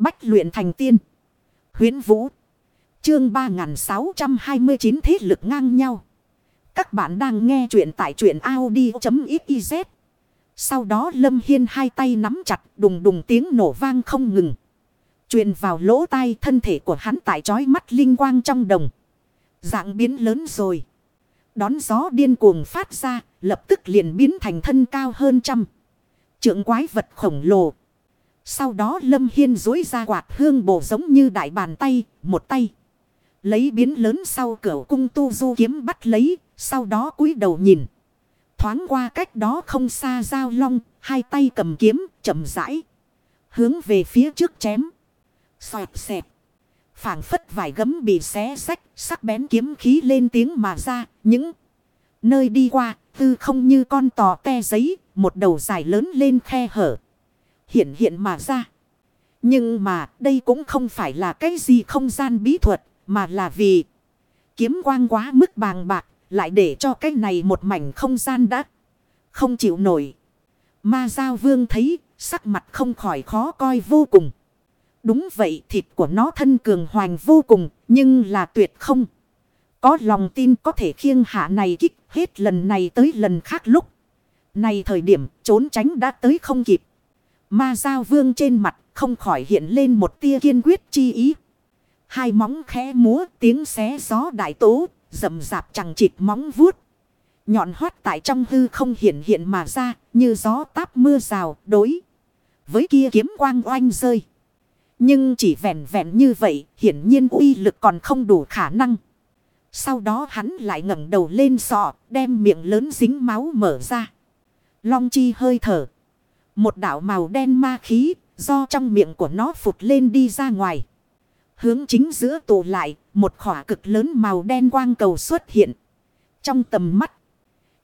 Bách luyện thành tiên. Huyến Vũ. Chương 3629 thế lực ngang nhau. Các bạn đang nghe truyện tại truyện Audi.xyz. Sau đó Lâm Hiên hai tay nắm chặt đùng đùng tiếng nổ vang không ngừng. Truyền vào lỗ tai thân thể của hắn tại trói mắt linh quang trong đồng. Dạng biến lớn rồi. Đón gió điên cuồng phát ra, lập tức liền biến thành thân cao hơn trăm. Trượng quái vật khổng lồ. Sau đó Lâm Hiên dối ra quạt hương bổ giống như đại bàn tay, một tay. Lấy biến lớn sau cửa cung tu du kiếm bắt lấy, sau đó cúi đầu nhìn. Thoáng qua cách đó không xa giao long, hai tay cầm kiếm, chậm rãi. Hướng về phía trước chém. Xoẹt xẹp. phảng phất vài gấm bị xé sách, sắc bén kiếm khí lên tiếng mà ra, những nơi đi qua, tư không như con tò te giấy, một đầu dài lớn lên khe hở. Hiện hiện mà ra. Nhưng mà đây cũng không phải là cái gì không gian bí thuật, mà là vì kiếm quang quá mức bàng bạc, lại để cho cái này một mảnh không gian đã không chịu nổi. Ma Giao Vương thấy sắc mặt không khỏi khó coi vô cùng. Đúng vậy thịt của nó thân cường hoành vô cùng nhưng là tuyệt không. Có lòng tin có thể khiêng hạ này kích hết lần này tới lần khác lúc. Này thời điểm trốn tránh đã tới không kịp. Ma Giao Vương trên mặt không khỏi hiện lên một tia kiên quyết chi ý. Hai móng khẽ múa tiếng xé gió đại tố, rầm rạp chẳng chịt móng vuốt. Nhọn hoắt tại trong hư không hiện hiện mà ra, như gió táp mưa rào, đối. Với kia kiếm quang oanh rơi. Nhưng chỉ vẹn vẹn như vậy, hiển nhiên uy lực còn không đủ khả năng. Sau đó hắn lại ngẩng đầu lên sọ, đem miệng lớn dính máu mở ra. Long chi hơi thở. Một đạo màu đen ma khí, do trong miệng của nó phụt lên đi ra ngoài. Hướng chính giữa tụ lại, một khỏa cực lớn màu đen quang cầu xuất hiện. Trong tầm mắt,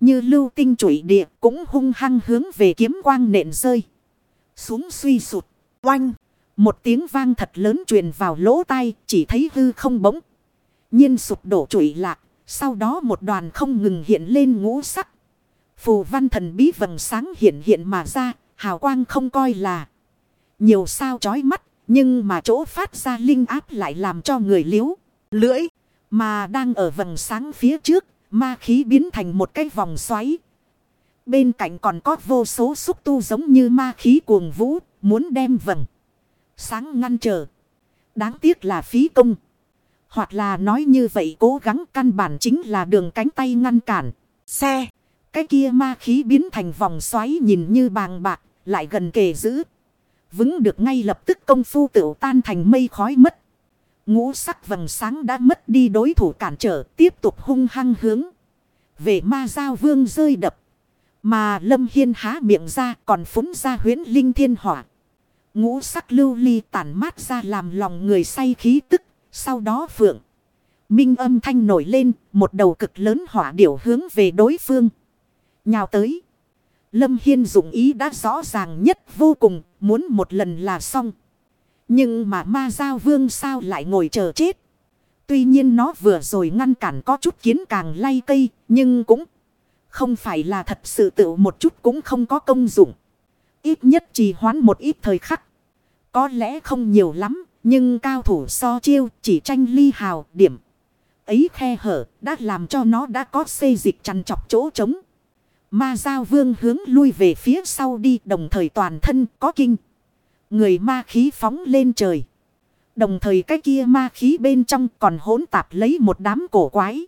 như lưu tinh trụy địa cũng hung hăng hướng về kiếm quang nện rơi. Xuống suy sụt, oanh. Một tiếng vang thật lớn truyền vào lỗ tai, chỉ thấy hư không bỗng. nhiên sụp đổ trụy lạc, sau đó một đoàn không ngừng hiện lên ngũ sắc. Phù văn thần bí vầng sáng hiện hiện mà ra, hào quang không coi là nhiều sao chói mắt, nhưng mà chỗ phát ra linh áp lại làm cho người liếu, lưỡi, mà đang ở vầng sáng phía trước, ma khí biến thành một cái vòng xoáy. Bên cạnh còn có vô số xúc tu giống như ma khí cuồng vũ, muốn đem vầng sáng ngăn trở. Đáng tiếc là phí công. Hoặc là nói như vậy cố gắng căn bản chính là đường cánh tay ngăn cản. Xe. Cái kia ma khí biến thành vòng xoáy nhìn như bàng bạc. Lại gần kề giữ. Vững được ngay lập tức công phu tựu tan thành mây khói mất. Ngũ sắc vầng sáng đã mất đi đối thủ cản trở. Tiếp tục hung hăng hướng. Về ma giao vương rơi đập. Mà lâm hiên há miệng ra, còn phúng ra huyến linh thiên hỏa. Ngũ sắc lưu ly tản mát ra làm lòng người say khí tức. Sau đó phượng. Minh âm thanh nổi lên. Một đầu cực lớn hỏa điểu hướng về đối phương. Nhào tới. Lâm Hiên dụng ý đã rõ ràng nhất vô cùng. Muốn một lần là xong. Nhưng mà ma giao vương sao lại ngồi chờ chết. Tuy nhiên nó vừa rồi ngăn cản có chút kiến càng lay cây. Nhưng cũng không phải là thật sự tự một chút cũng không có công dụng. Ít nhất trì hoãn một ít thời khắc. Có lẽ không nhiều lắm, nhưng cao thủ so chiêu chỉ tranh ly hào điểm. Ấy khe hở đã làm cho nó đã có xây dịch chăn chọc chỗ trống. Ma giao vương hướng lui về phía sau đi, đồng thời toàn thân có kinh. Người ma khí phóng lên trời. Đồng thời cái kia ma khí bên trong còn hỗn tạp lấy một đám cổ quái.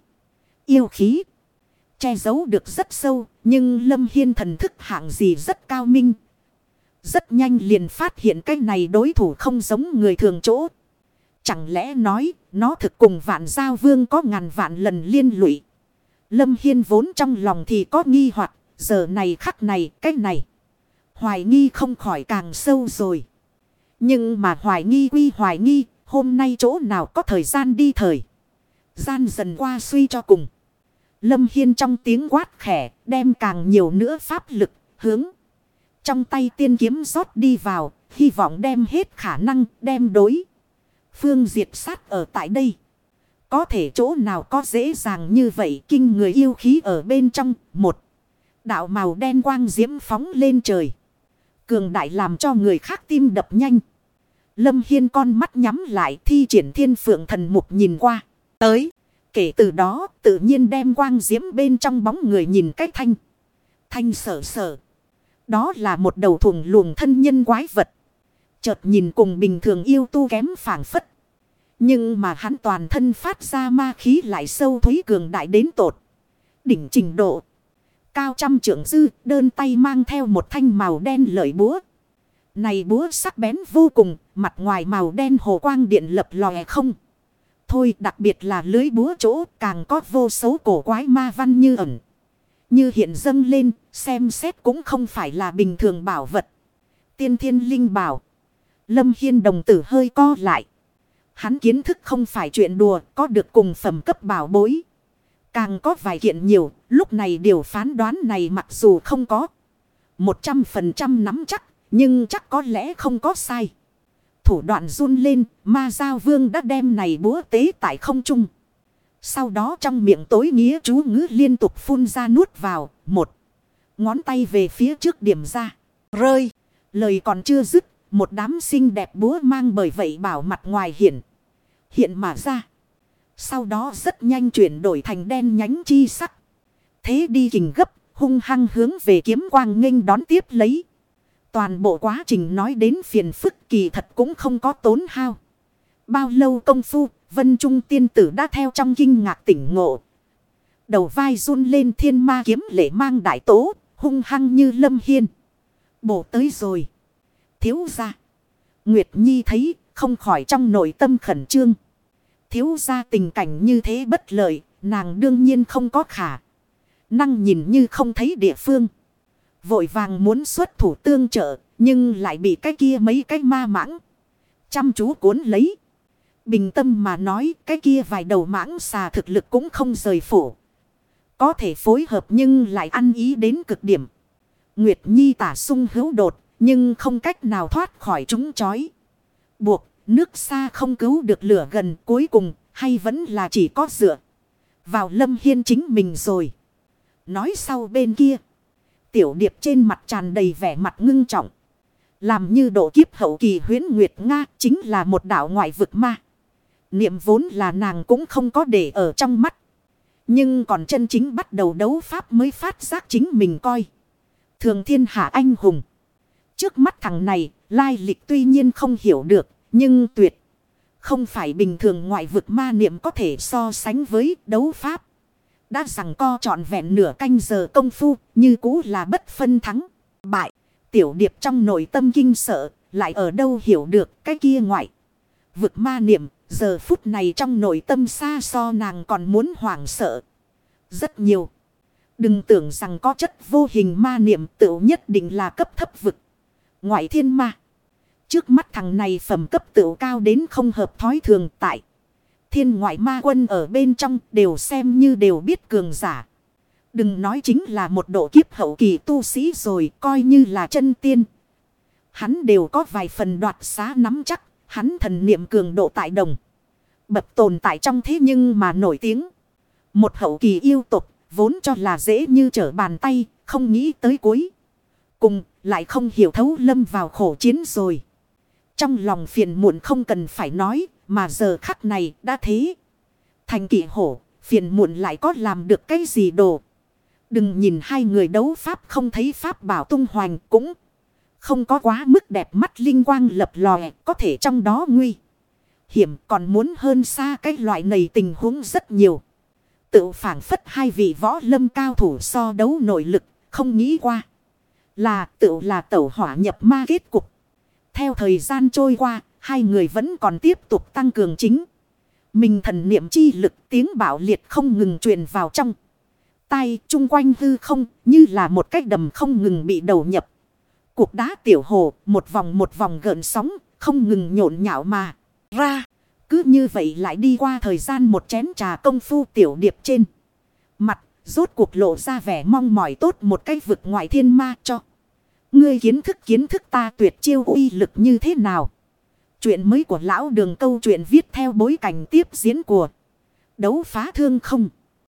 Yêu khí. Che giấu được rất sâu. Nhưng lâm hiên thần thức hạng gì rất cao minh. Rất nhanh liền phát hiện cái này đối thủ không giống người thường chỗ. Chẳng lẽ nói, nó thực cùng vạn giao vương có ngàn vạn lần liên lụy. Lâm Hiên vốn trong lòng thì có nghi hoặc giờ này khắc này cái này. Hoài nghi không khỏi càng sâu rồi. Nhưng mà hoài nghi quy hoài nghi hôm nay chỗ nào có thời gian đi thời. Gian dần qua suy cho cùng. Lâm Hiên trong tiếng quát khẽ đem càng nhiều nữa pháp lực hướng. Trong tay tiên kiếm rót đi vào, hy vọng đem hết khả năng đem đối. Phương diệt sát ở tại đây. Có thể chỗ nào có dễ dàng như vậy kinh người yêu khí ở bên trong. Một đạo màu đen quang diễm phóng lên trời. Cường đại làm cho người khác tim đập nhanh. Lâm Hiên con mắt nhắm lại thi triển thiên phượng thần mục nhìn qua. Tới. Kể từ đó, tự nhiên đem quang diễm bên trong bóng người nhìn cách thanh. Thanh sở sở. Đó là một đầu thùng luồng thân nhân quái vật. Chợt nhìn cùng bình thường yêu tu kém phản phất. Nhưng mà hắn toàn thân phát ra ma khí lại sâu thúy cường đại đến tột. Đỉnh trình độ. Cao trăm trưởng dư đơn tay mang theo một thanh màu đen lợi búa. Này búa sắc bén vô cùng, mặt ngoài màu đen hồ quang điện lập lòe không. Thôi đặc biệt là lưới búa chỗ càng có vô số cổ quái ma văn như ẩn. Như hiện dâng lên, xem xét cũng không phải là bình thường bảo vật. Tiên thiên linh bảo. Lâm Hiên đồng tử hơi co lại. Hắn kiến thức không phải chuyện đùa, có được cùng phẩm cấp bảo bối. Càng có vài kiện nhiều, lúc này điều phán đoán này mặc dù không có. một trăm phần trăm nắm chắc, nhưng chắc có lẽ không có sai. Thủ đoạn run lên, ma giao vương đã đem này búa tế tại không trung. Sau đó trong miệng tối nghĩa chú ngữ liên tục phun ra nuốt vào, một. Ngón tay về phía trước điểm ra, rơi. Lời còn chưa dứt, một đám xinh đẹp búa mang bởi vậy bảo mặt ngoài hiện. Hiện mà ra. Sau đó rất nhanh chuyển đổi thành đen nhánh chi sắc. Thế đi kình gấp, hung hăng hướng về kiếm quang nghênh đón tiếp lấy. Toàn bộ quá trình nói đến phiền phức kỳ thật cũng không có tốn hao. Bao lâu công phu, vân trung tiên tử đã theo trong kinh ngạc tỉnh ngộ. Đầu vai run lên thiên ma kiếm lệ mang đại tố, hung hăng như lâm hiên. Bổ tới rồi. Thiếu ra. Nguyệt Nhi thấy không khỏi trong nội tâm khẩn trương. Thiếu ra tình cảnh như thế bất lợi, nàng đương nhiên không có khả. Năng nhìn như không thấy địa phương. Vội vàng muốn xuất thủ tương trợ, nhưng lại bị cái kia mấy cái ma mãng. Chăm chú cuốn lấy. Bình tâm mà nói cái kia vài đầu mãng xà thực lực cũng không rời phủ. Có thể phối hợp nhưng lại ăn ý đến cực điểm. Nguyệt Nhi tả sung hữu đột, nhưng không cách nào thoát khỏi chúng chói. Buộc, nước xa không cứu được lửa gần cuối cùng, hay vẫn là chỉ có dựa. Vào lâm hiên chính mình rồi. Nói sau bên kia. Tiểu điệp trên mặt tràn đầy vẻ mặt ngưng trọng. Làm như độ kiếp hậu kỳ huyến Nguyệt Nga chính là một đạo ngoại vực ma. Niệm vốn là nàng cũng không có để ở trong mắt. Nhưng còn chân chính bắt đầu đấu pháp mới phát giác chính mình coi. Thường thiên hạ anh hùng. Trước mắt thằng này, lai lịch tuy nhiên không hiểu được, nhưng tuyệt. Không phải bình thường ngoại vực ma niệm có thể so sánh với đấu pháp. Đã rằng co trọn vẹn nửa canh giờ công phu, như cũ là bất phân thắng. Bại, tiểu điệp trong nội tâm kinh sợ, lại ở đâu hiểu được cái kia ngoại. Vực ma niệm, giờ phút này trong nội tâm xa so nàng còn muốn hoảng sợ. Rất nhiều. Đừng tưởng rằng có chất vô hình ma niệm tựu nhất định là cấp thấp vực. Ngoại thiên ma. Trước mắt thằng này phẩm cấp tự cao đến không hợp thói thường tại. Thiên ngoại ma quân ở bên trong đều xem như đều biết cường giả. Đừng nói chính là một độ kiếp hậu kỳ tu sĩ rồi coi như là chân tiên. Hắn đều có vài phần đoạt xá nắm chắc. Hắn thần niệm cường độ tại đồng. Bập tồn tại trong thế nhưng mà nổi tiếng. Một hậu kỳ yêu tục, vốn cho là dễ như trở bàn tay. Không nghĩ tới cuối. Cùng, lại không hiểu thấu lâm vào khổ chiến rồi. Trong lòng phiền muộn không cần phải nói, mà giờ khắc này đã thế. Thành kỵ hổ, phiền muộn lại có làm được cái gì đồ. Đừng nhìn hai người đấu pháp không thấy pháp bảo tung hoành cũng không có quá mức đẹp mắt linh quang lập lòe, có thể trong đó nguy. Hiểm còn muốn hơn xa cái loại này tình huống rất nhiều. Tự phản phất hai vị võ lâm cao thủ so đấu nội lực, không nghĩ qua. Là tự là tẩu hỏa nhập ma kết cục. Theo thời gian trôi qua, hai người vẫn còn tiếp tục tăng cường chính. Mình thần niệm chi lực tiếng bảo liệt không ngừng truyền vào trong. tay chung quanh hư không như là một cái đầm không ngừng bị đầu nhập. Cuộc đá tiểu hồ một vòng một vòng gợn sóng không ngừng nhộn nhạo mà ra. Cứ như vậy lại đi qua thời gian một chén trà công phu tiểu điệp trên. Mặt rốt cuộc lộ ra vẻ mong mỏi tốt một cái vực ngoại thiên ma cho. Ngươi kiến thức kiến thức ta tuyệt chiêu uy lực như thế nào? Chuyện mới của lão đường câu chuyện viết theo bối cảnh tiếp diễn của đấu phá thương không.